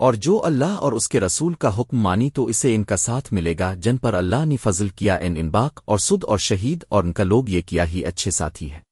اور جو اللہ اور اس کے رسول کا حکم مانی تو اسے ان کا ساتھ ملے گا، جن پر اللہ نے فضل کیا ان انباق اور سد اور شہید اور ان کا لوگ یہ کیا ہی اچھے ساتھی ہے